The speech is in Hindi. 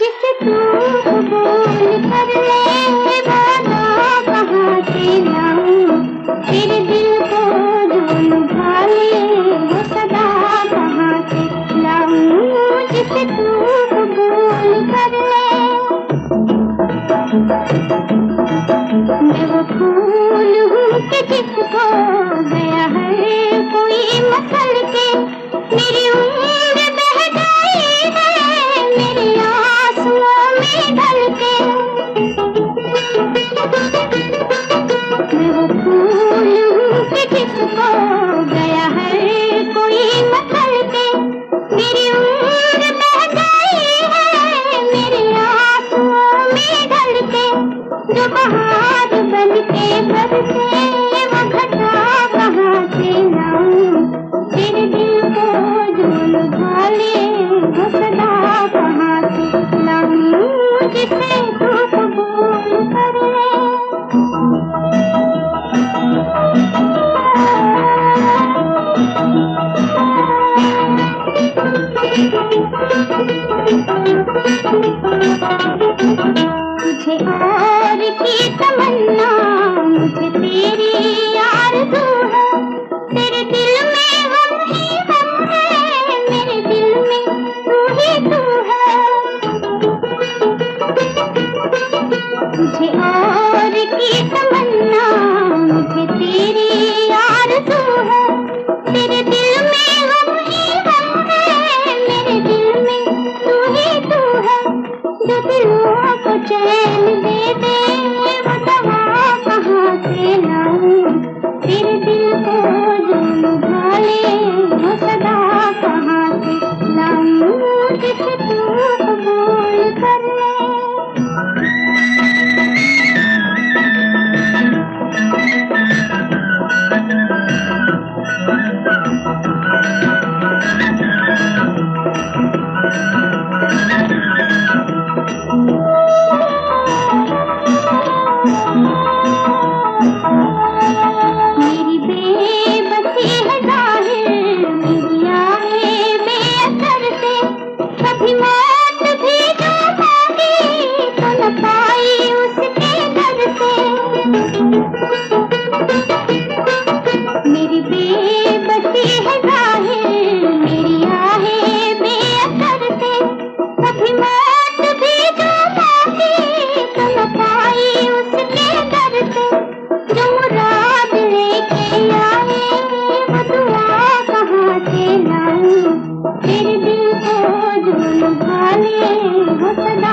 जिसे तू भूल कर ले तेरे दिल को जो वो सदा से जिसे तू कर ले। मैं वो हूँ कि जिसको जो बहार बन के बरसे वो घटा कहाँ से लाऊं? तेरे दिल को जो निभाले वो सदा कहाँ से लाऊं? जिसे तू कबूल करे। तुझे आ bonita. ಮಾತನಾಡಿ